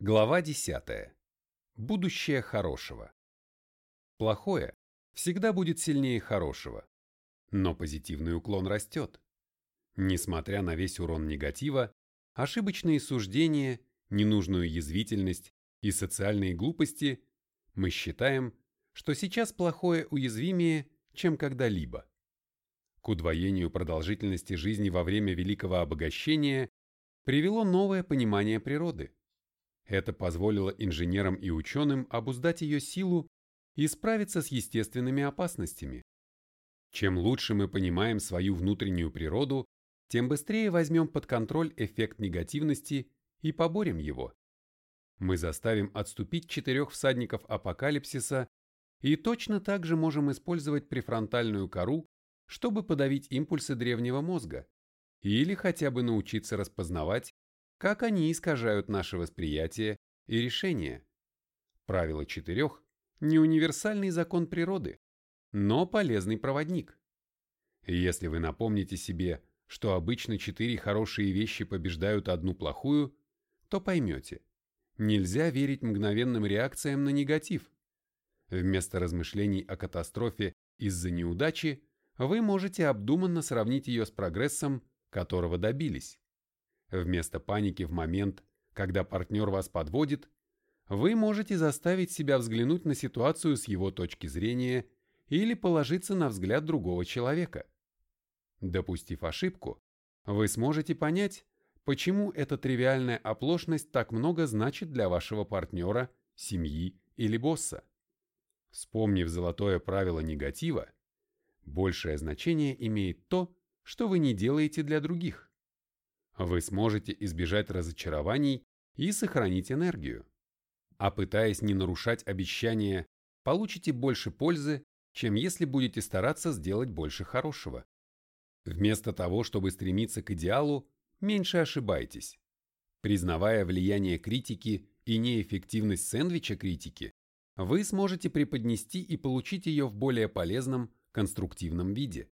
Глава 10. Будущее хорошего. Плохое всегда будет сильнее хорошего, но позитивный уклон растет. Несмотря на весь урон негатива, ошибочные суждения, ненужную язвительность и социальные глупости, мы считаем, что сейчас плохое уязвимее, чем когда-либо. К удвоению продолжительности жизни во время великого обогащения привело новое понимание природы – это позволило инженерам и ученым обуздать ее силу и справиться с естественными опасностями. Чем лучше мы понимаем свою внутреннюю природу, тем быстрее возьмем под контроль эффект негативности и поборем его. Мы заставим отступить четырех всадников апокалипсиса и точно так же можем использовать префронтальную кору, чтобы подавить импульсы древнего мозга или хотя бы научиться распознавать как они искажают наше восприятие и решения. Правило четырех – не универсальный закон природы, но полезный проводник. Если вы напомните себе, что обычно четыре хорошие вещи побеждают одну плохую, то поймете, нельзя верить мгновенным реакциям на негатив. Вместо размышлений о катастрофе из-за неудачи вы можете обдуманно сравнить ее с прогрессом, которого добились. Вместо паники в момент, когда партнер вас подводит, вы можете заставить себя взглянуть на ситуацию с его точки зрения или положиться на взгляд другого человека. Допустив ошибку, вы сможете понять, почему эта тривиальная оплошность так много значит для вашего партнера, семьи или босса. Вспомнив золотое правило негатива, большее значение имеет то, что вы не делаете для других вы сможете избежать разочарований и сохранить энергию. А пытаясь не нарушать обещания, получите больше пользы, чем если будете стараться сделать больше хорошего. Вместо того, чтобы стремиться к идеалу, меньше ошибайтесь. Признавая влияние критики и неэффективность сэндвича критики, вы сможете преподнести и получить ее в более полезном, конструктивном виде.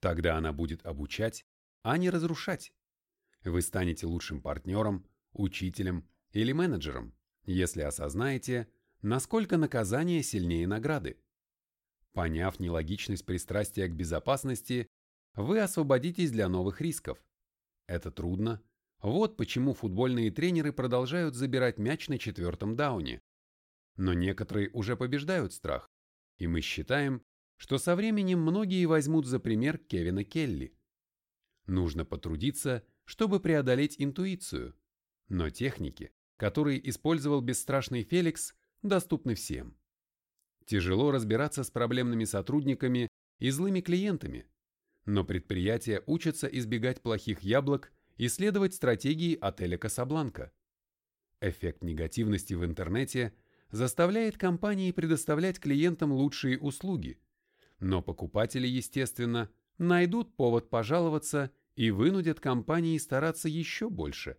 Тогда она будет обучать, а не разрушать. Вы станете лучшим партнером, учителем или менеджером, если осознаете, насколько наказание сильнее награды. Поняв нелогичность пристрастия к безопасности, вы освободитесь для новых рисков. Это трудно. Вот почему футбольные тренеры продолжают забирать мяч на четвертом дауне. Но некоторые уже побеждают страх, и мы считаем, что со временем многие возьмут за пример Кевина Келли. Нужно потрудиться чтобы преодолеть интуицию, но техники, которые использовал бесстрашный Феликс, доступны всем. Тяжело разбираться с проблемными сотрудниками и злыми клиентами, но предприятия учатся избегать плохих яблок и следовать стратегии отеля Касабланка. Эффект негативности в интернете заставляет компании предоставлять клиентам лучшие услуги, но покупатели, естественно, найдут повод пожаловаться и вынудят компании стараться еще больше.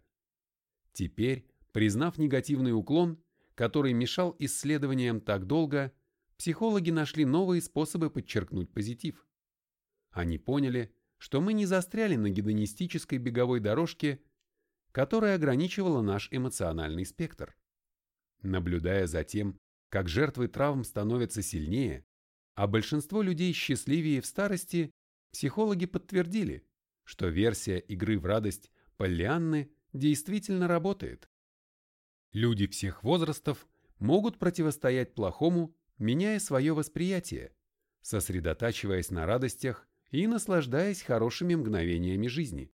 Теперь, признав негативный уклон, который мешал исследованиям так долго, психологи нашли новые способы подчеркнуть позитив. Они поняли, что мы не застряли на гедонистической беговой дорожке, которая ограничивала наш эмоциональный спектр. Наблюдая за тем, как жертвы травм становятся сильнее, а большинство людей счастливее в старости, психологи подтвердили, что версия игры в радость Поллианны действительно работает. Люди всех возрастов могут противостоять плохому, меняя свое восприятие, сосредотачиваясь на радостях и наслаждаясь хорошими мгновениями жизни.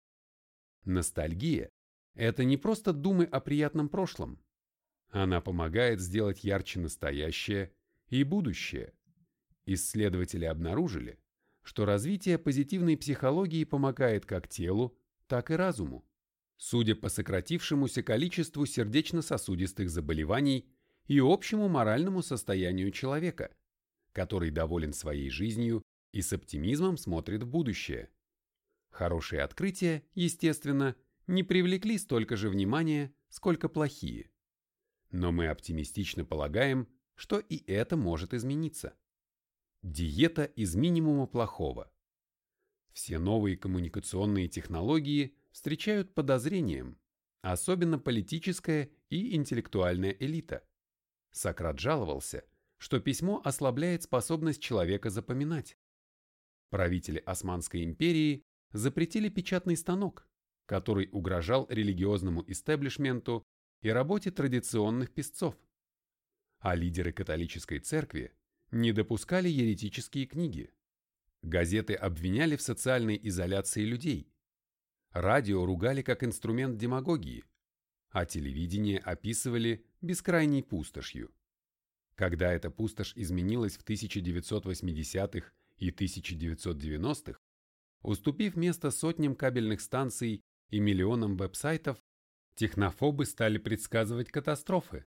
Ностальгия – это не просто думы о приятном прошлом. Она помогает сделать ярче настоящее и будущее. Исследователи обнаружили, что развитие позитивной психологии помогает как телу, так и разуму. Судя по сократившемуся количеству сердечно-сосудистых заболеваний и общему моральному состоянию человека, который доволен своей жизнью и с оптимизмом смотрит в будущее. Хорошие открытия, естественно, не привлекли столько же внимания, сколько плохие. Но мы оптимистично полагаем, что и это может измениться. Диета из минимума плохого. Все новые коммуникационные технологии встречают подозрением, особенно политическая и интеллектуальная элита. Сократ жаловался, что письмо ослабляет способность человека запоминать. Правители Османской империи запретили печатный станок, который угрожал религиозному истеблишменту и работе традиционных писцов. А лидеры католической церкви не допускали еретические книги. Газеты обвиняли в социальной изоляции людей. Радио ругали как инструмент демагогии, а телевидение описывали бескрайней пустошью. Когда эта пустошь изменилась в 1980-х и 1990-х, уступив место сотням кабельных станций и миллионам веб-сайтов, технофобы стали предсказывать катастрофы.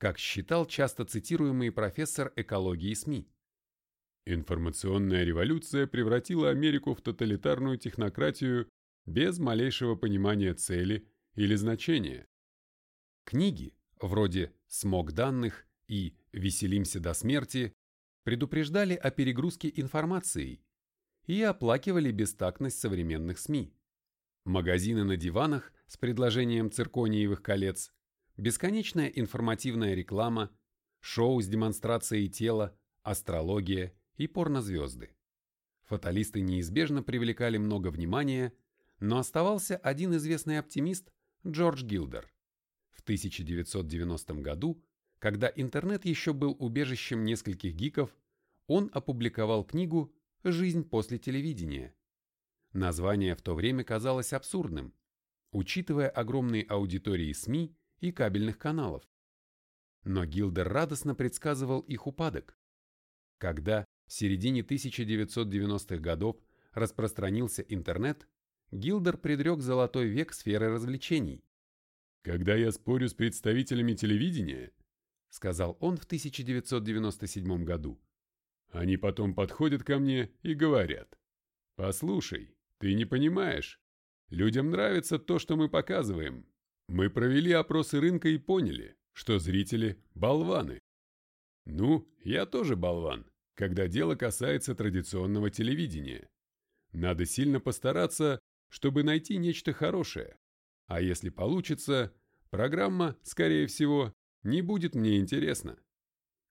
Как считал часто цитируемый профессор экологии СМИ. Информационная революция превратила Америку в тоталитарную технократию без малейшего понимания цели или значения. Книги, вроде «Смог данных» и «Веселимся до смерти», предупреждали о перегрузке информацией и оплакивали бестактность современных СМИ. Магазины на диванах с предложением циркониевых колец, бесконечная информативная реклама, шоу с демонстрацией тела, астрология и порнозвезды. Фаталисты неизбежно привлекали много внимания, но оставался один известный оптимист Джордж Гилдер. В 1990 году, когда интернет еще был убежищем нескольких гиков, он опубликовал книгу «Жизнь после телевидения». Название в то время казалось абсурдным, учитывая огромные аудитории СМИ и кабельных каналов. Но Гилдер радостно предсказывал их упадок. Когда в середине 1990-х годов распространился интернет, Гилдер предрек золотой век сферы развлечений. «Когда я спорю с представителями телевидения», — сказал он в 1997 году, «они потом подходят ко мне и говорят, «Послушай, ты не понимаешь. Людям нравится то, что мы показываем. Мы провели опросы рынка и поняли, что зрители – болваны. Ну, я тоже болван, когда дело касается традиционного телевидения. Надо сильно постараться, чтобы найти нечто хорошее. А если получится, программа, скорее всего, не будет мне интересна.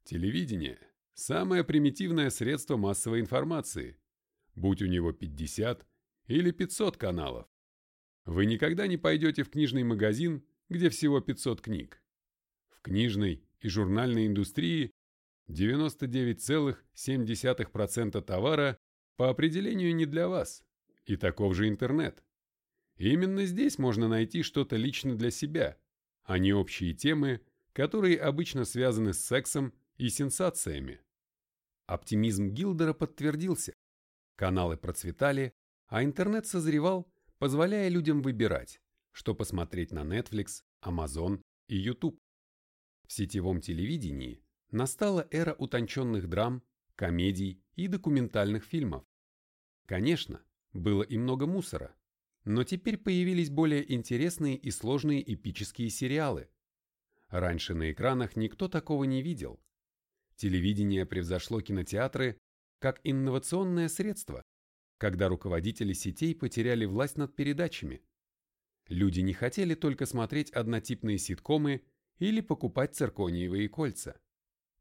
Телевидение – самое примитивное средство массовой информации. Будь у него 50 или 500 каналов. Вы никогда не пойдете в книжный магазин, где всего 500 книг. В книжной и журнальной индустрии 99,7% товара по определению не для вас, и таков же интернет. именно здесь можно найти что-то лично для себя, а не общие темы, которые обычно связаны с сексом и сенсациями. Оптимизм Гилдера подтвердился. Каналы процветали, а интернет созревал, позволяя людям выбирать, что посмотреть на Netflix, Amazon и YouTube. В сетевом телевидении настала эра утонченных драм, комедий и документальных фильмов. Конечно, было и много мусора, но теперь появились более интересные и сложные эпические сериалы. Раньше на экранах никто такого не видел. Телевидение превзошло кинотеатры как инновационное средство, когда руководители сетей потеряли власть над передачами. Люди не хотели только смотреть однотипные ситкомы или покупать циркониевые кольца.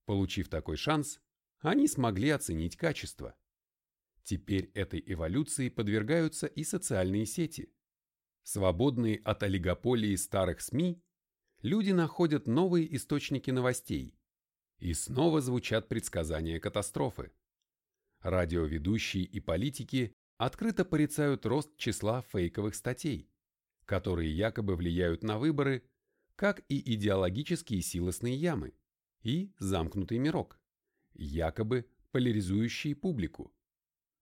Получив такой шанс, они смогли оценить качество. Теперь этой эволюции подвергаются и социальные сети. Свободные от олигополии старых СМИ, люди находят новые источники новостей. И снова звучат предсказания катастрофы. Радиоведущие и политики открыто порицают рост числа фейковых статей, которые якобы влияют на выборы, как и идеологические силосные ямы и замкнутый мирок, якобы поляризующие публику.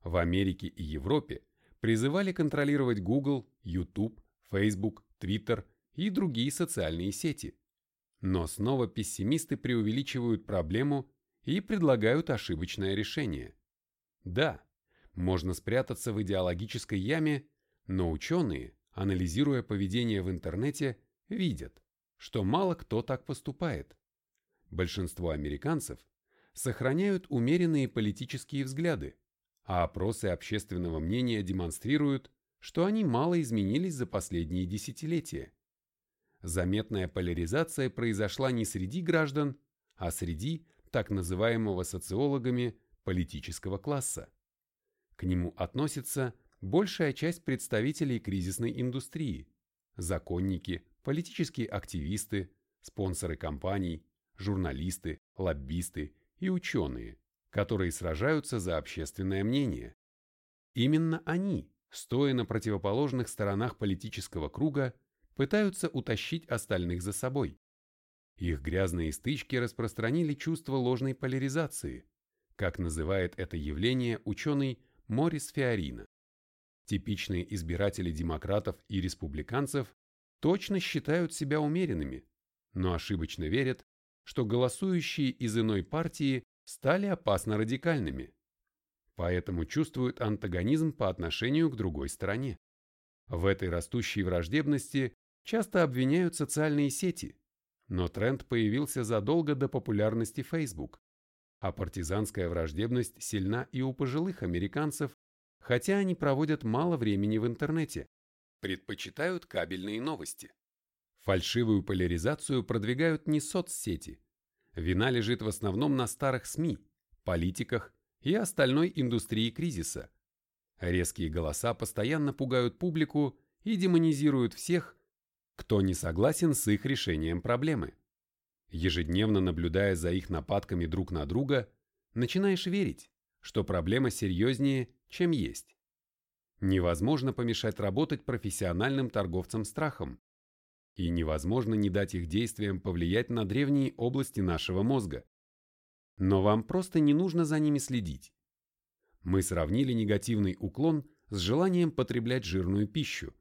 В Америке и Европе призывали контролировать Google, YouTube, Facebook, Twitter и другие социальные сети. Но снова пессимисты преувеличивают проблему и предлагают ошибочное решение. Да, можно спрятаться в идеологической яме, но ученые, анализируя поведение в интернете, видят, что мало кто так поступает большинство американцев сохраняют умеренные политические взгляды, а опросы общественного мнения демонстрируют, что они мало изменились за последние десятилетия. заметная поляризация произошла не среди граждан, а среди так называемого социологами политического класса. К нему относится большая часть представителей кризисной индустрии, законники, политические активисты, спонсоры компаний, журналисты, лоббисты и ученые, которые сражаются за общественное мнение. Именно они, стоя на противоположных сторонах политического круга, пытаются утащить остальных за собой. Их грязные стычки распространили чувство ложной поляризации, как называет это явление ученый Морис Фиорина. Типичные избиратели демократов и республиканцев точно считают себя умеренными, но ошибочно верят, что голосующие из иной партии стали опасно радикальными. Поэтому чувствуют антагонизм по отношению к другой стороне. В этой растущей враждебности часто обвиняют социальные сети, но тренд появился задолго до популярности Facebook, а партизанская враждебность сильна и у пожилых американцев, хотя они проводят мало времени в интернете, предпочитают кабельные новости. Фальшивую поляризацию продвигают не соцсети. Вина лежит в основном на старых СМИ, политиках и остальной индустрии кризиса. Резкие голоса постоянно пугают публику и демонизируют всех, кто не согласен с их решением проблемы. Ежедневно наблюдая за их нападками друг на друга, начинаешь верить, что проблема серьезнее, чем есть. Невозможно помешать работать профессиональным торговцам страхом, и невозможно не дать их действиям повлиять на древние области нашего мозга. Но вам просто не нужно за ними следить. Мы сравнили негативный уклон с желанием потреблять жирную пищу.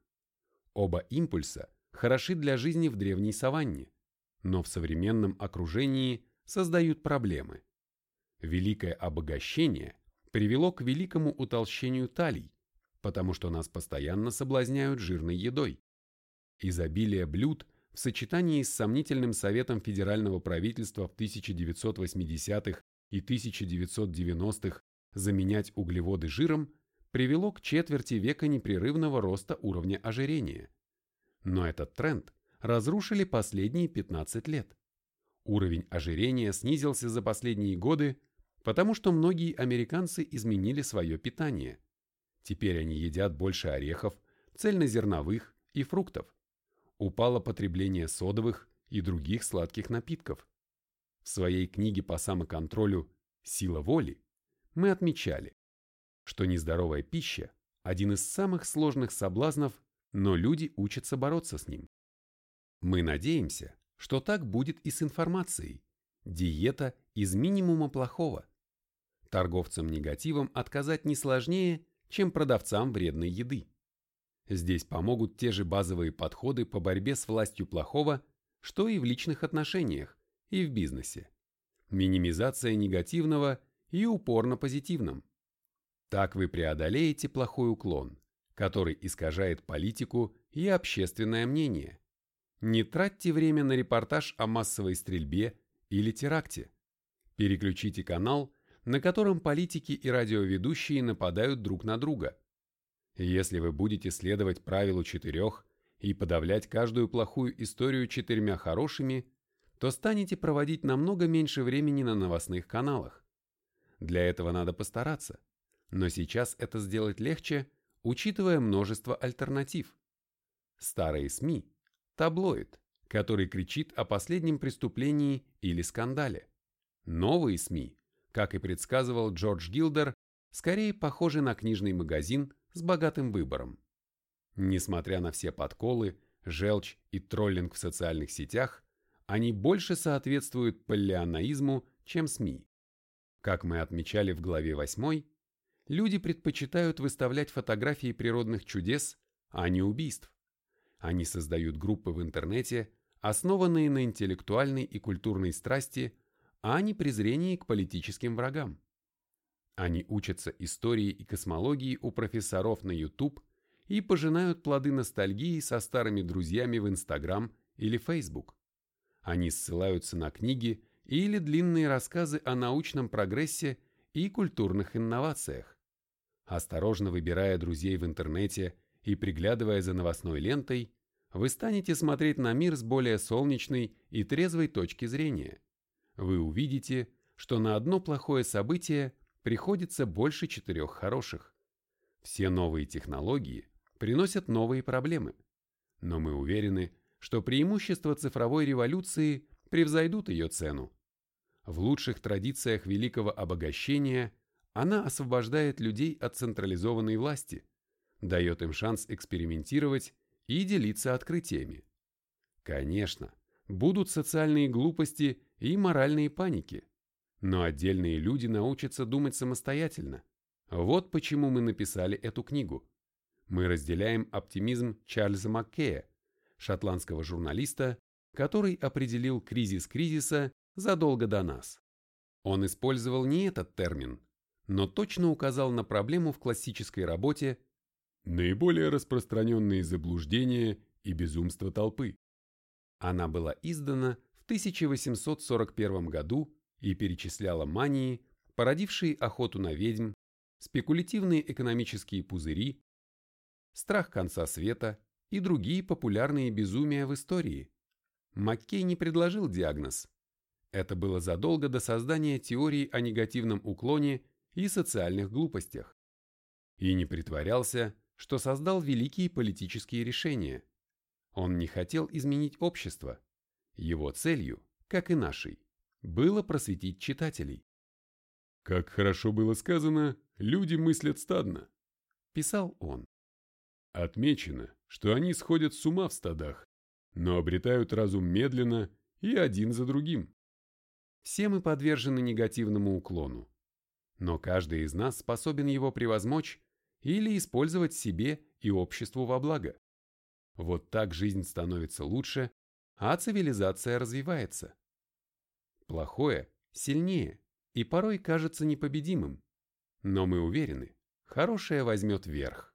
Оба импульса хороши для жизни в древней саванне, но в современном окружении создают проблемы. Великое обогащение привело к великому утолщению талий, потому что нас постоянно соблазняют жирной едой. Изобилие блюд в сочетании с сомнительным советом федерального правительства в 1980-х и 1990-х заменять углеводы жиром привело к четверти века непрерывного роста уровня ожирения. Но этот тренд разрушили последние 15 лет. Уровень ожирения снизился за последние годы, потому что многие американцы изменили свое питание. Теперь они едят больше орехов, цельнозерновых и фруктов упало потребление содовых и других сладких напитков. В своей книге по самоконтролю «Сила воли» мы отмечали, что нездоровая пища – один из самых сложных соблазнов, но люди учатся бороться с ним. Мы надеемся, что так будет и с информацией. Диета из минимума плохого. Торговцам негативом отказать не сложнее, чем продавцам вредной еды. Здесь помогут те же базовые подходы по борьбе с властью плохого, что и в личных отношениях, и в бизнесе. Минимизация негативного и упор на позитивном. Так вы преодолеете плохой уклон, который искажает политику и общественное мнение. Не тратьте время на репортаж о массовой стрельбе или теракте. Переключите канал, на котором политики и радиоведущие нападают друг на друга – если вы будете следовать правилу четырех и подавлять каждую плохую историю четырьмя хорошими, то станете проводить намного меньше времени на новостных каналах. Для этого надо постараться, но сейчас это сделать легче, учитывая множество альтернатив. Старые СМИ – таблоид, который кричит о последнем преступлении или скандале. Новые СМИ, как и предсказывал Джордж Гилдер, скорее похожи на книжный магазин – с богатым выбором. Несмотря на все подколы, желчь и троллинг в социальных сетях, они больше соответствуют палеонаизму, чем СМИ. Как мы отмечали в главе 8, люди предпочитают выставлять фотографии природных чудес, а не убийств. Они создают группы в интернете, основанные на интеллектуальной и культурной страсти, а не презрении к политическим врагам. Они учатся истории и космологии у профессоров на YouTube и пожинают плоды ностальгии со старыми друзьями в Instagram или Facebook. Они ссылаются на книги или длинные рассказы о научном прогрессе и культурных инновациях. Осторожно выбирая друзей в интернете и приглядывая за новостной лентой, вы станете смотреть на мир с более солнечной и трезвой точки зрения. Вы увидите, что на одно плохое событие приходится больше четырех хороших. Все новые технологии приносят новые проблемы. Но мы уверены, что преимущества цифровой революции превзойдут ее цену. В лучших традициях великого обогащения она освобождает людей от централизованной власти, дает им шанс экспериментировать и делиться открытиями. Конечно, будут социальные глупости и моральные паники, но отдельные люди научатся думать самостоятельно. Вот почему мы написали эту книгу. Мы разделяем оптимизм Чарльза Маккея, шотландского журналиста, который определил кризис кризиса задолго до нас. Он использовал не этот термин, но точно указал на проблему в классической работе «Наиболее распространенные заблуждения и безумство толпы». Она была издана в 1841 году и перечисляла мании, породившие охоту на ведьм, спекулятивные экономические пузыри, страх конца света и другие популярные безумия в истории. Маккей не предложил диагноз. Это было задолго до создания теории о негативном уклоне и социальных глупостях. И не притворялся, что создал великие политические решения. Он не хотел изменить общество. Его целью, как и нашей, было просветить читателей. «Как хорошо было сказано, люди мыслят стадно», – писал он. Отмечено, что они сходят с ума в стадах, но обретают разум медленно и один за другим. Все мы подвержены негативному уклону, но каждый из нас способен его превозмочь или использовать себе и обществу во благо. Вот так жизнь становится лучше, а цивилизация развивается. Плохое сильнее и порой кажется непобедимым. Но мы уверены, хорошее возьмет верх.